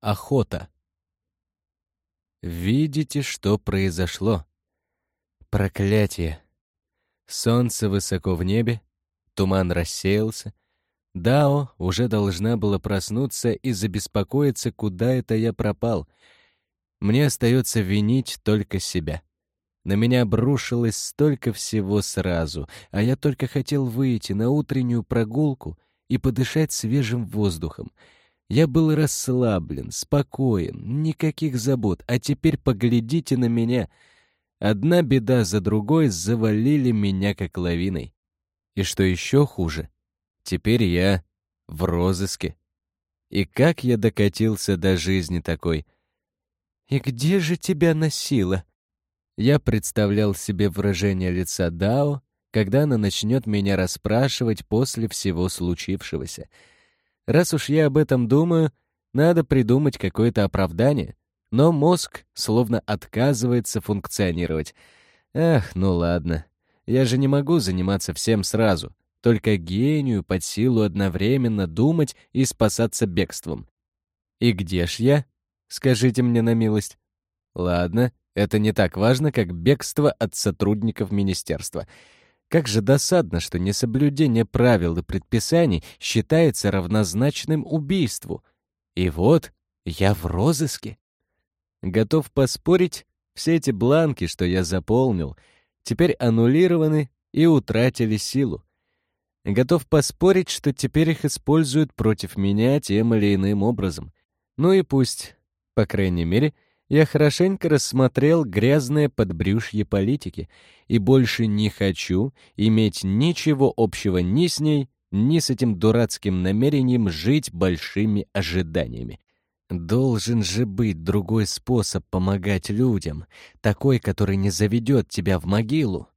Охота. Видите, что произошло? Проклятие. Солнце высоко в небе, туман рассеялся. Дао уже должна была проснуться и забеспокоиться, куда это я пропал. Мне остается винить только себя. На меня обрушилось столько всего сразу, а я только хотел выйти на утреннюю прогулку и подышать свежим воздухом — я был расслаблен, спокоен, никаких забот, а теперь поглядите на меня. Одна беда за другой завалили меня как лавиной. И что еще хуже, теперь я в розыске. И как я докатился до жизни такой? «И где же тебя носило?» Я представлял себе выражение лица Дао, когда она начнет меня расспрашивать после всего случившегося — Раз уж я об этом думаю, надо придумать какое-то оправдание. Но мозг словно отказывается функционировать. Ах, ну ладно. Я же не могу заниматься всем сразу. Только гению под силу одновременно думать и спасаться бегством. И где ж я? Скажите мне на милость. Ладно, это не так важно, как бегство от сотрудников министерства. Как же досадно, что несоблюдение правил и предписаний считается равнозначным убийству. И вот я в розыске. Готов поспорить, все эти бланки, что я заполнил, теперь аннулированы и утратили силу. Готов поспорить, что теперь их используют против меня тем или иным образом. Ну и пусть, по крайней мере, — я хорошенько рассмотрел грязное подбрюшье политики и больше не хочу иметь ничего общего ни с ней, ни с этим дурацким намерением жить большими ожиданиями. Должен же быть другой способ помогать людям, такой, который не заведет тебя в могилу.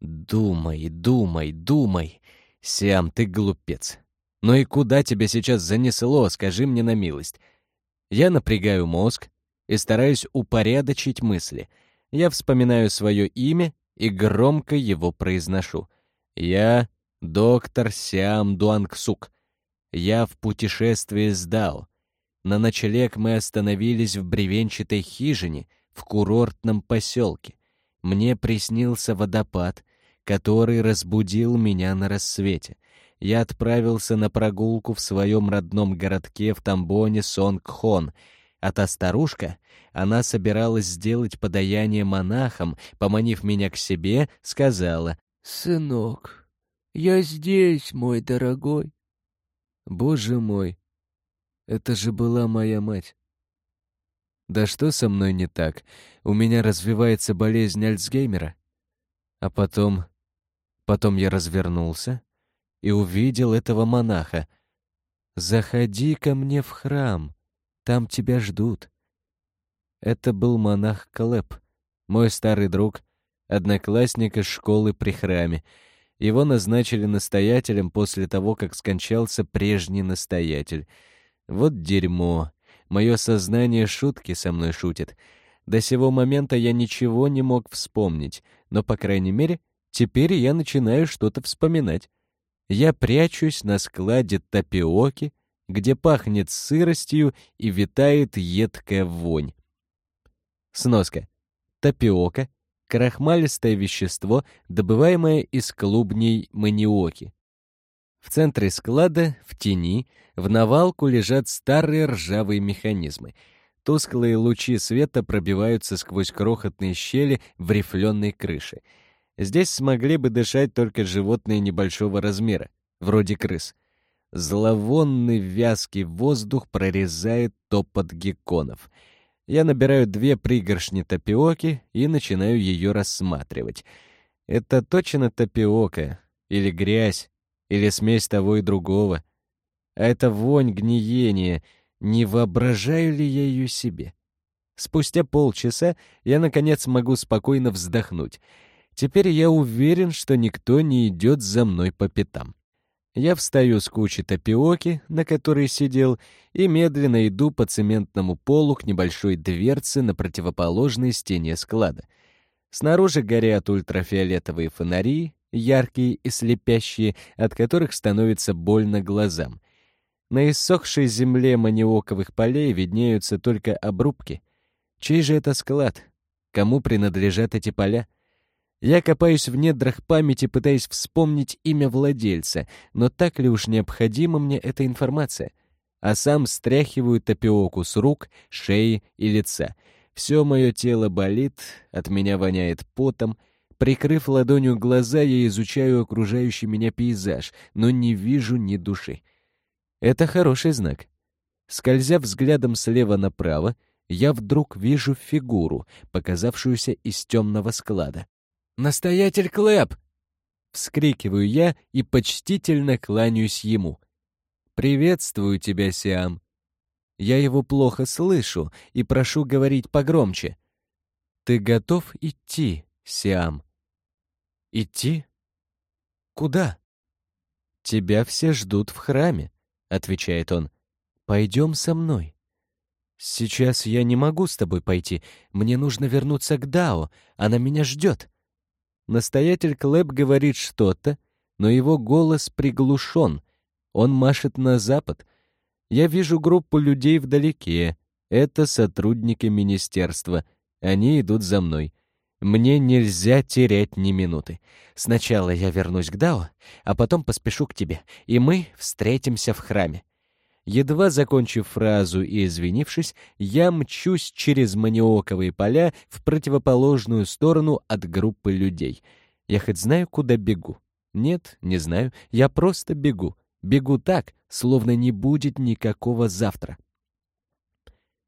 Думай, думай, думай. Сям, ты глупец. Ну и куда тебя сейчас занесло, скажи мне на милость. Я напрягаю мозг, и стараюсь упорядочить мысли. Я вспоминаю свое имя и громко его произношу. Я доктор Сиам Дуангсук. Я в путешествии с Дао. На ночлег мы остановились в бревенчатой хижине в курортном поселке. Мне приснился водопад, который разбудил меня на рассвете. Я отправился на прогулку в своем родном городке в Тамбоне Сонгхон — а та старушка, она собиралась сделать подаяние монахам, поманив меня к себе, сказала «Сынок, я здесь, мой дорогой». Боже мой, это же была моя мать. Да что со мной не так? У меня развивается болезнь Альцгеймера. А потом... Потом я развернулся и увидел этого монаха. «Заходи ко мне в храм», там тебя ждут. Это был монах Калеб, мой старый друг, одноклассник из школы при храме. Его назначили настоятелем после того, как скончался прежний настоятель. Вот дерьмо. Мое сознание шутки со мной шутит. До сего момента я ничего не мог вспомнить, но, по крайней мере, теперь я начинаю что-то вспоминать. Я прячусь на складе тапиоки, где пахнет сыростью и витает едкая вонь. Сноска. Тапиока — крахмалистое вещество, добываемое из клубней маниоки. В центре склада, в тени, в навалку лежат старые ржавые механизмы. Тусклые лучи света пробиваются сквозь крохотные щели в рифленой крыше. Здесь смогли бы дышать только животные небольшого размера, вроде крыс — Зловонный вязкий воздух прорезает топот гекконов. Я набираю две пригоршни тапиоки и начинаю ее рассматривать. Это точно тапиока, или грязь, или смесь того и другого. А это вонь гниения, не воображаю ли я ее себе? Спустя полчаса я, наконец, могу спокойно вздохнуть. Теперь я уверен, что никто не идет за мной по пятам. Я встаю с кучи тапиоки, на которой сидел, и медленно иду по цементному полу к небольшой дверце на противоположной стене склада. Снаружи горят ультрафиолетовые фонари, яркие и слепящие, от которых становится больно глазам. На иссохшей земле маниоковых полей виднеются только обрубки. Чей же это склад? Кому принадлежат эти поля? Я копаюсь в недрах памяти, пытаясь вспомнить имя владельца, но так ли уж необходима мне эта информация? А сам стряхиваю тапиоку с рук, шеи и лица. Все мое тело болит, от меня воняет потом. Прикрыв ладонью глаза, я изучаю окружающий меня пейзаж, но не вижу ни души. Это хороший знак. Скользя взглядом слева направо, я вдруг вижу фигуру, показавшуюся из темного склада. «Настоятель Клэп!» Вскрикиваю я и почтительно кланяюсь ему. «Приветствую тебя, Сиам!» Я его плохо слышу и прошу говорить погромче. «Ты готов идти, Сиам?» «Идти? Куда?» «Тебя все ждут в храме. — отвечает он. «Пойдем со мной». «Сейчас я не могу с тобой пойти. Мне нужно вернуться к Дао. Она меня ждет». Настоятель Клэп говорит что-то, но его голос приглушен. Он машет на запад. Я вижу группу людей вдалеке. Это сотрудники министерства. Они идут за мной. Мне нельзя терять ни минуты. Сначала я вернусь к Дао, а потом поспешу к тебе, и мы встретимся в храме. Едва закончив фразу и извинившись, я мчусь через маниоковые поля в противоположную сторону от группы людей. Я хоть знаю, куда бегу? Нет, не знаю. Я просто бегу. Бегу так, словно не будет никакого завтра.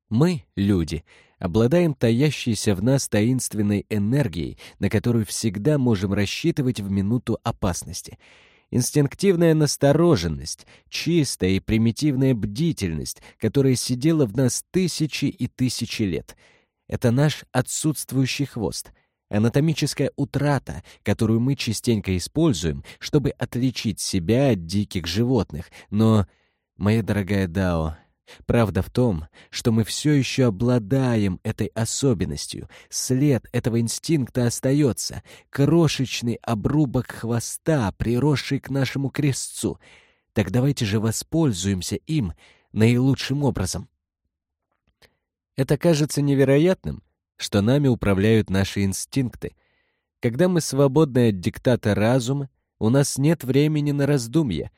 Мы, люди, обладаем таящейся в нас таинственной энергией, на которую всегда можем рассчитывать в минуту опасности. Инстинктивная настороженность, чистая и примитивная бдительность, которая сидела в нас тысячи и тысячи лет. Это наш отсутствующий хвост — анатомическая утрата, которую мы частенько используем, чтобы отличить себя от диких животных. Но, моя дорогая Дао, Правда в том, что мы все еще обладаем этой особенностью. След этого инстинкта остается. Крошечный обрубок хвоста, приросший к нашему крестцу. Так давайте же воспользуемся им наилучшим образом. Это кажется невероятным, что нами управляют наши инстинкты. Когда мы свободны от диктата разума, у нас нет времени на раздумья.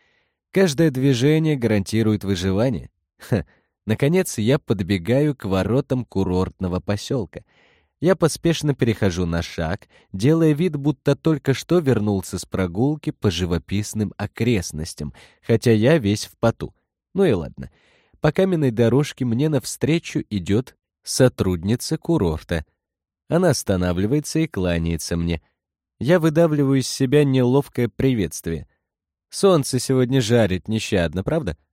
Каждое движение гарантирует выживание — Ха. Наконец я подбегаю к воротам курортного поселка. Я поспешно перехожу на шаг, делая вид, будто только что вернулся с прогулки по живописным окрестностям, хотя я весь в поту. Ну и ладно. По каменной дорожке мне навстречу идет сотрудница курорта. Она останавливается и кланяется мне. Я выдавливаю из себя неловкое приветствие. Солнце сегодня жарит нещадно, правда? —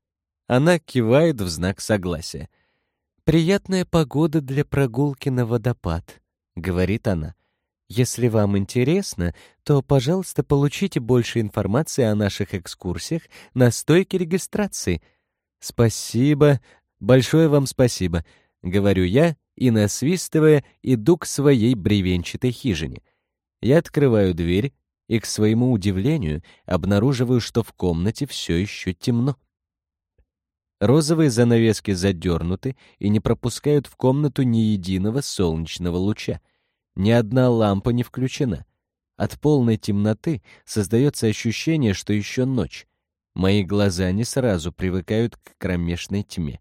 она кивает в знак согласия. «Приятная погода для прогулки на водопад», — говорит она. «Если вам интересно, то, пожалуйста, получите больше информации о наших экскурсиях на стойке регистрации». «Спасибо, большое вам спасибо», — говорю я и, насвистывая, иду к своей бревенчатой хижине. Я открываю дверь и, к своему удивлению, обнаруживаю, что в комнате все еще темно. Розовые занавески задернуты и не пропускают в комнату ни единого солнечного луча. Ни одна лампа не включена. От полной темноты создается ощущение, что еще ночь. Мои глаза не сразу привыкают к кромешной тьме.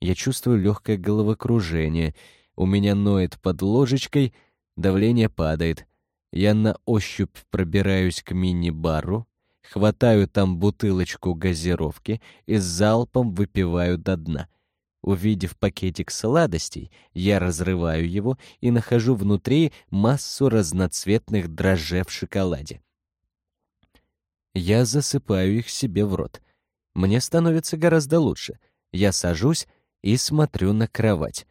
Я чувствую легкое головокружение. У меня ноет под ложечкой, давление падает. Я на ощупь пробираюсь к мини-бару, хватаю там бутылочку газировки и залпом выпиваю до дна. Увидев пакетик сладостей, я разрываю его и нахожу внутри массу разноцветных дрожжей в шоколаде. Я засыпаю их себе в рот. Мне становится гораздо лучше. Я сажусь и смотрю на кровать.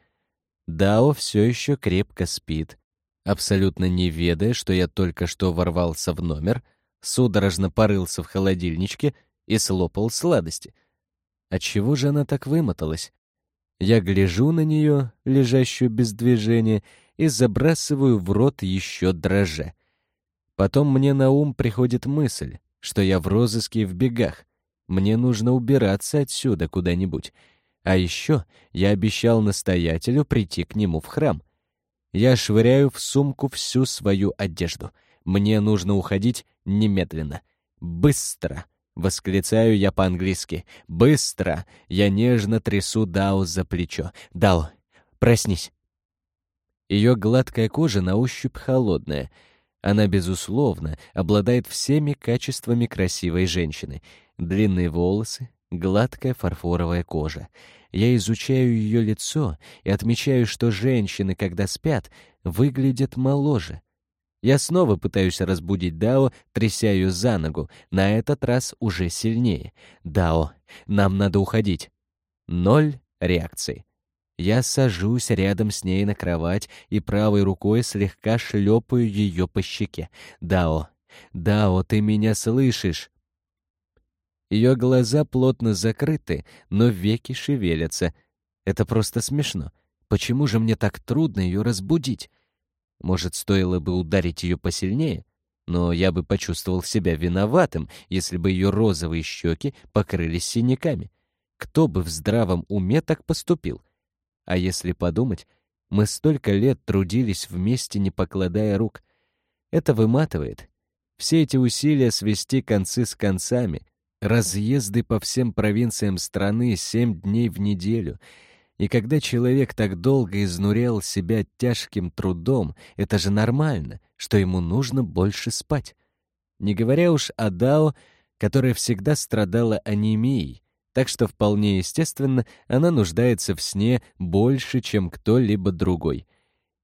Дао все еще крепко спит, абсолютно не ведая, что я только что ворвался в номер — судорожно порылся в холодильничке и слопал сладости. Отчего же она так вымоталась? Я гляжу на нее, лежащую без движения, и забрасываю в рот еще дрожжа. Потом мне на ум приходит мысль, что я в розыске и в бегах. Мне нужно убираться отсюда куда-нибудь. А еще я обещал настоятелю прийти к нему в храм. Я швыряю в сумку всю свою одежду. Мне нужно уходить немедленно. Быстро! Восклицаю я по-английски. «Быстро!» Я нежно трясу Дао за плечо. «Дао, проснись!» Ее гладкая кожа на ощупь холодная. Она, безусловно, обладает всеми качествами красивой женщины. Длинные волосы, гладкая фарфоровая кожа. Я изучаю ее лицо и отмечаю, что женщины, когда спят, выглядят моложе. Я снова пытаюсь разбудить Дао, тряся ее за ногу, на этот раз уже сильнее. «Дао, нам надо уходить». Ноль реакции. Я сажусь рядом с ней на кровать и правой рукой слегка шлепаю ее по щеке. «Дао, Дао, ты меня слышишь?» Ее глаза плотно закрыты, но веки шевелятся. Это просто смешно. Почему же мне так трудно ее разбудить? Может, стоило бы ударить ее посильнее? Но я бы почувствовал себя виноватым, если бы ее розовые щеки покрылись синяками. Кто бы в здравом уме так поступил? А если подумать, мы столько лет трудились вместе, не покладая рук. Это выматывает. Все эти усилия свести концы с концами, разъезды по всем провинциям страны семь дней в неделю — и когда человек так долго изнурял себя тяжким трудом, это же нормально, что ему нужно больше спать. Не говоря уж о Дао, которая всегда страдала анемией, так что вполне естественно, она нуждается в сне больше, чем кто-либо другой.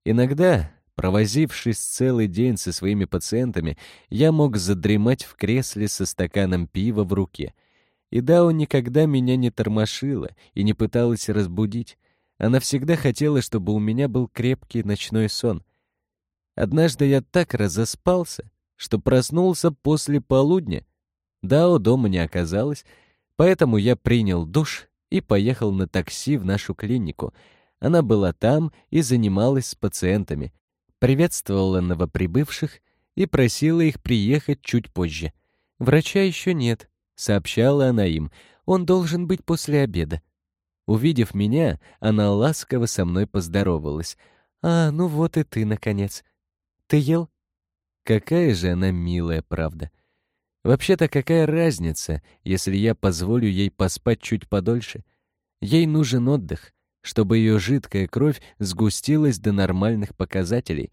Иногда, провозившись целый день со своими пациентами, я мог задремать в кресле со стаканом пива в руке — и Дао никогда меня не тормошила и не пыталась разбудить. Она всегда хотела, чтобы у меня был крепкий ночной сон. Однажды я так разоспался, что проснулся после полудня. Дао дома не оказалось, поэтому я принял душ и поехал на такси в нашу клинику. Она была там и занималась с пациентами, приветствовала новоприбывших и просила их приехать чуть позже. Врача еще нет, — сообщала она им. «Он должен быть после обеда». Увидев меня, она ласково со мной поздоровалась. «А, ну вот и ты, наконец. Ты ел?» Какая же она милая, правда. Вообще-то какая разница, если я позволю ей поспать чуть подольше? Ей нужен отдых, чтобы ее жидкая кровь сгустилась до нормальных показателей.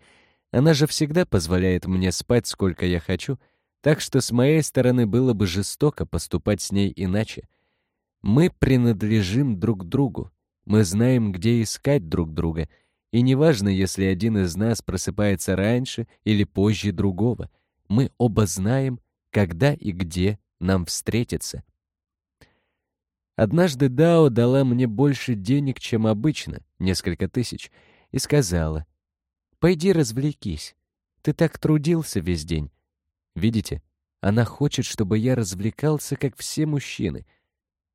Она же всегда позволяет мне спать, сколько я хочу — так что с моей стороны было бы жестоко поступать с ней иначе. Мы принадлежим друг другу, мы знаем, где искать друг друга, и неважно, если один из нас просыпается раньше или позже другого, мы оба знаем, когда и где нам встретиться. Однажды Дао дала мне больше денег, чем обычно, несколько тысяч, и сказала, «Пойди развлекись, ты так трудился весь день, Видите, она хочет, чтобы я развлекался, как все мужчины.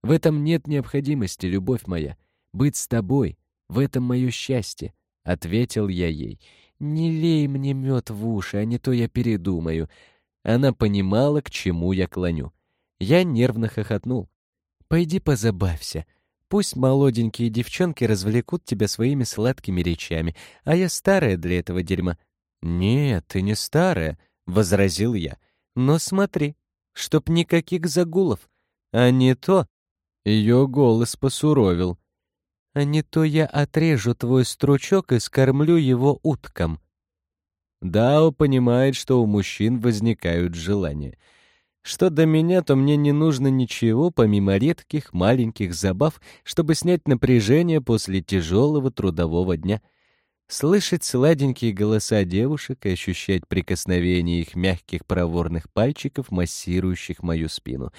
В этом нет необходимости, любовь моя. Быть с тобой — в этом мое счастье, — ответил я ей. Не лей мне мед в уши, а не то я передумаю. Она понимала, к чему я клоню. Я нервно хохотнул. «Пойди позабавься. Пусть молоденькие девчонки развлекут тебя своими сладкими речами, а я старая для этого дерьма». «Нет, ты не старая», — возразил я. «Но смотри, чтоб никаких загулов, а не то...» Ее голос посуровил. «А не то я отрежу твой стручок и скормлю его уткам». Дао понимает, что у мужчин возникают желания. Что до меня, то мне не нужно ничего, помимо редких маленьких забав, чтобы снять напряжение после тяжелого трудового дня — Слышать сладенькие голоса девушек и ощущать прикосновение их мягких проворных пальчиков, массирующих мою спину.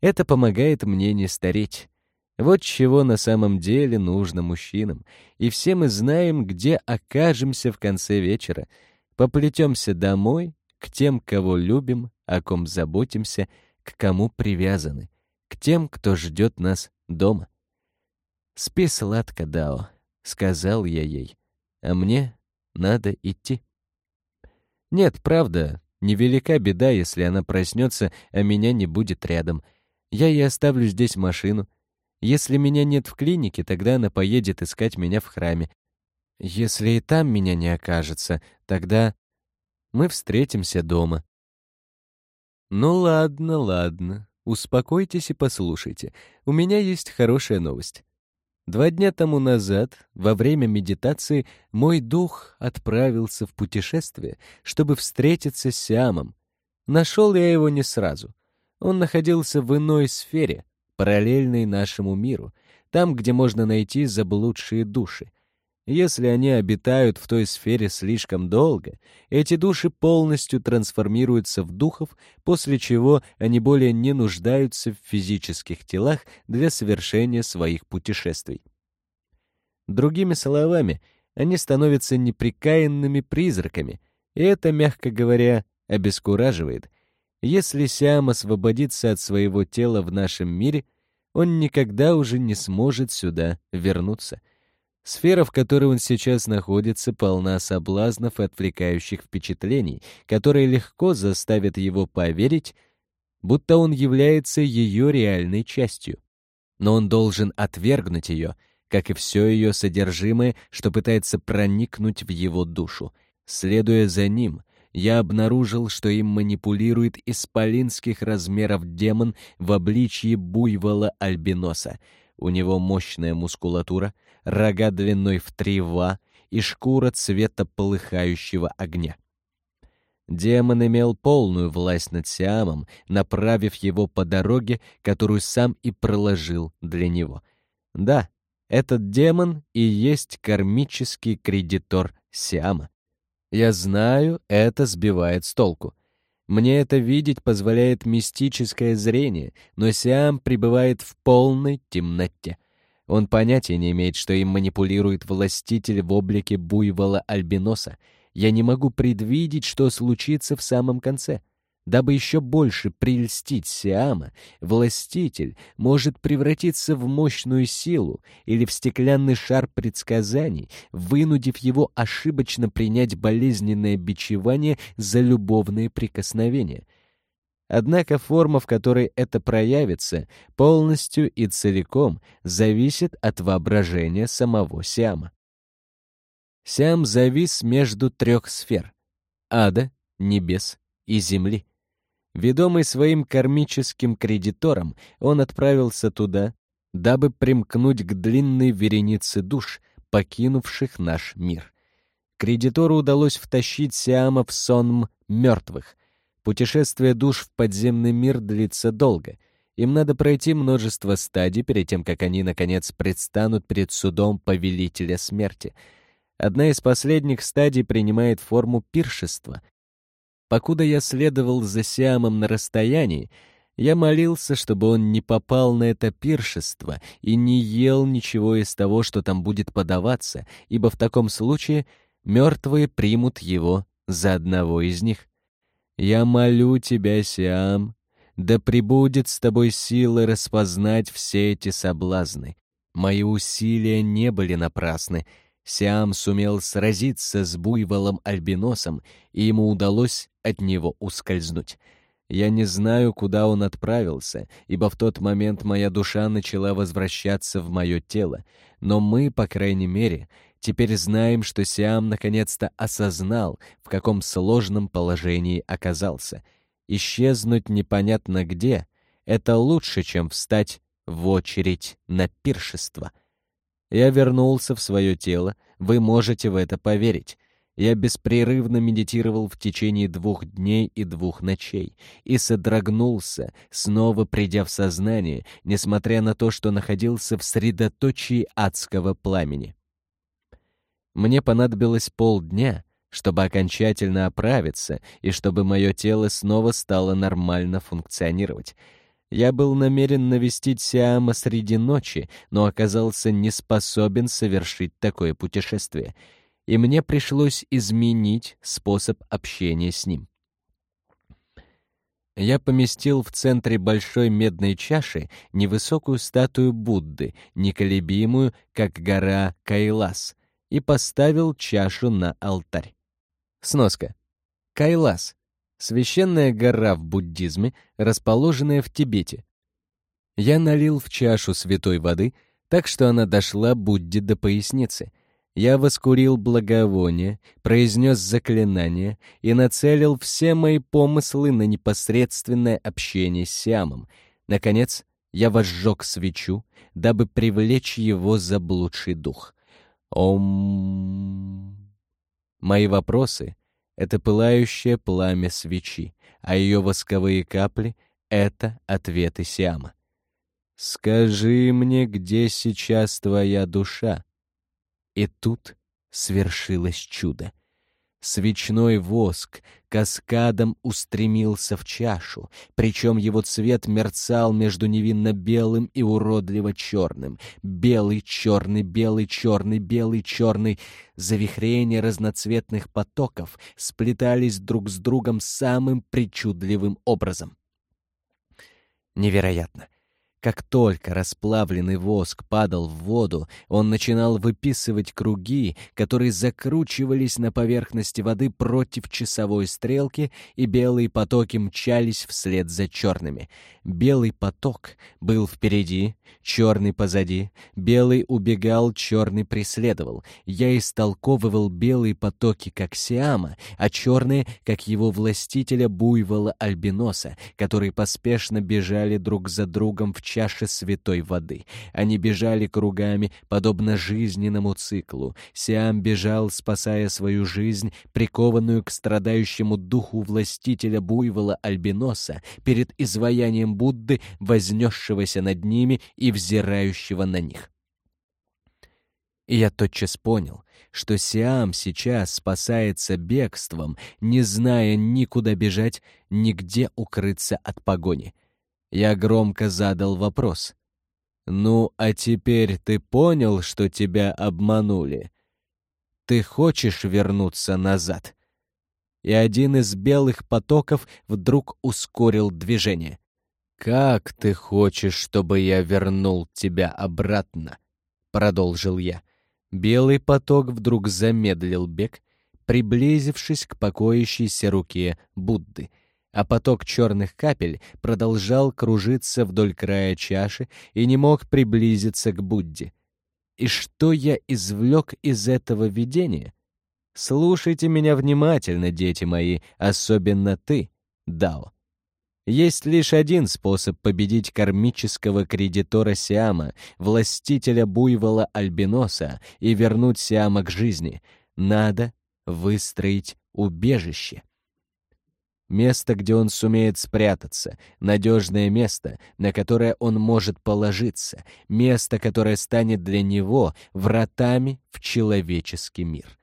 Это помогает мне не стареть. Вот чего на самом деле нужно мужчинам. И все мы знаем, где окажемся в конце вечера. Поплетемся домой, к тем, кого любим, о ком заботимся, к кому привязаны, к тем, кто ждет нас дома. «Спи сладко, Дао», — сказал я ей а мне надо идти. Нет, правда, невелика беда, если она проснется, а меня не будет рядом. Я ей оставлю здесь машину. Если меня нет в клинике, тогда она поедет искать меня в храме. Если и там меня не окажется, тогда мы встретимся дома. Ну ладно, ладно. Успокойтесь и послушайте. У меня есть хорошая новость. Два дня тому назад, во время медитации, мой дух отправился в путешествие, чтобы встретиться с Сиамом. Нашел я его не сразу. Он находился в иной сфере, параллельной нашему миру, там, где можно найти заблудшие души. Если они обитают в той сфере слишком долго, эти души полностью трансформируются в духов, после чего они более не нуждаются в физических телах для совершения своих путешествий. Другими словами, они становятся неприкаянными призраками, и это, мягко говоря, обескураживает. Если Сиам освободится от своего тела в нашем мире, он никогда уже не сможет сюда вернуться — Сфера, в которой он сейчас находится, полна соблазнов и отвлекающих впечатлений, которые легко заставят его поверить, будто он является ее реальной частью. Но он должен отвергнуть ее, как и все ее содержимое, что пытается проникнуть в его душу. Следуя за ним, я обнаружил, что им манипулирует исполинских размеров демон в обличье буйвола-альбиноса. У него мощная мускулатура — рога длиной в три ва и шкура цвета полыхающего огня. Демон имел полную власть над Сиамом, направив его по дороге, которую сам и проложил для него. Да, этот демон и есть кармический кредитор Сиама. Я знаю, это сбивает с толку. Мне это видеть позволяет мистическое зрение, но Сиам пребывает в полной темноте. Он понятия не имеет, что им манипулирует властитель в облике буйвола-альбиноса. Я не могу предвидеть, что случится в самом конце. Дабы еще больше прельстить Сиама, властитель может превратиться в мощную силу или в стеклянный шар предсказаний, вынудив его ошибочно принять болезненное бичевание за любовные прикосновения — Однако форма, в которой это проявится, полностью и целиком зависит от воображения самого Сиама. Сиам завис между трех сфер — ада, небес и земли. Ведомый своим кармическим кредитором, он отправился туда, дабы примкнуть к длинной веренице душ, покинувших наш мир. Кредитору удалось втащить Сиама в сон мертвых — Путешествие душ в подземный мир длится долго. Им надо пройти множество стадий перед тем, как они, наконец, предстанут перед судом Повелителя Смерти. Одна из последних стадий принимает форму пиршества. Покуда я следовал за Сиамом на расстоянии, я молился, чтобы он не попал на это пиршество и не ел ничего из того, что там будет подаваться, ибо в таком случае мертвые примут его за одного из них. Я молю тебя, Сиам, да пребудет с тобой сила распознать все эти соблазны. Мои усилия не были напрасны. Сиам сумел сразиться с буйволом-альбиносом, и ему удалось от него ускользнуть. Я не знаю, куда он отправился, ибо в тот момент моя душа начала возвращаться в мое тело, но мы, по крайней мере, Теперь знаем, что Сиам наконец-то осознал, в каком сложном положении оказался. Исчезнуть непонятно где — это лучше, чем встать в очередь на пиршество. Я вернулся в свое тело, вы можете в это поверить. Я беспрерывно медитировал в течение двух дней и двух ночей и содрогнулся, снова придя в сознание, несмотря на то, что находился в средоточии адского пламени. Мне понадобилось полдня, чтобы окончательно оправиться и чтобы мое тело снова стало нормально функционировать. Я был намерен навестить Сиама среди ночи, но оказался не способен совершить такое путешествие, и мне пришлось изменить способ общения с ним. Я поместил в центре большой медной чаши невысокую статую Будды, неколебимую, как гора Кайлас — и поставил чашу на алтарь. Сноска. Кайлас — священная гора в буддизме, расположенная в Тибете. Я налил в чашу святой воды, так что она дошла Будде до поясницы. Я воскурил благовоние, произнес заклинание и нацелил все мои помыслы на непосредственное общение с Сиамом. Наконец, я возжег свечу, дабы привлечь его заблудший дух. Ом... Мои вопросы — это пылающее пламя свечи, а ее восковые капли — это ответы Сиама. «Скажи мне, где сейчас твоя душа?» И тут свершилось чудо. Свечной воск каскадом устремился в чашу, причем его цвет мерцал между невинно белым и уродливо черным. Белый, черный, белый, черный, белый, черный. Завихрения разноцветных потоков сплетались друг с другом самым причудливым образом. Невероятно! Как только расплавленный воск падал в воду, он начинал выписывать круги, которые закручивались на поверхности воды против часовой стрелки, и белые потоки мчались вслед за черными. Белый поток был впереди, черный позади, белый убегал, черный преследовал. Я истолковывал белые потоки как Сиама, а черные — как его властителя буйвола Альбиноса, которые поспешно бежали друг за другом в чаше святой воды. Они бежали кругами, подобно жизненному циклу. Сиам бежал, спасая свою жизнь, прикованную к страдающему духу властителя буйвола Альбиноса, перед изваянием Будды, вознесшегося над ними и взирающего на них. И я тотчас понял, что Сиам сейчас спасается бегством, не зная никуда бежать, нигде укрыться от погони. Я громко задал вопрос. «Ну, а теперь ты понял, что тебя обманули? Ты хочешь вернуться назад?» И один из белых потоков вдруг ускорил движение. «Как ты хочешь, чтобы я вернул тебя обратно?» — продолжил я. Белый поток вдруг замедлил бег, приблизившись к покоящейся руке Будды — а поток черных капель продолжал кружиться вдоль края чаши и не мог приблизиться к Будде. И что я извлек из этого видения? Слушайте меня внимательно, дети мои, особенно ты, Дао. Есть лишь один способ победить кармического кредитора Сиама, властителя буйвола Альбиноса, и вернуть Сиама к жизни. Надо выстроить убежище. Место, где он сумеет спрятаться, надежное место, на которое он может положиться, место, которое станет для него вратами в человеческий мир.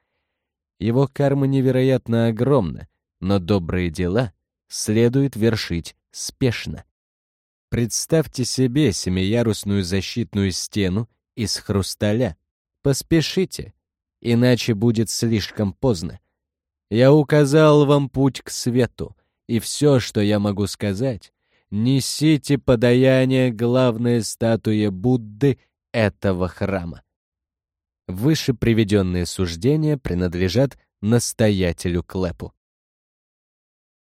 Его карма невероятно огромна, но добрые дела следует вершить спешно. Представьте себе семиярусную защитную стену из хрусталя. Поспешите, иначе будет слишком поздно. Я указал вам путь к свету, и все, что я могу сказать, несите подаяние главной статуе Будды этого храма. Выше приведенные суждения принадлежат настоятелю Клепу.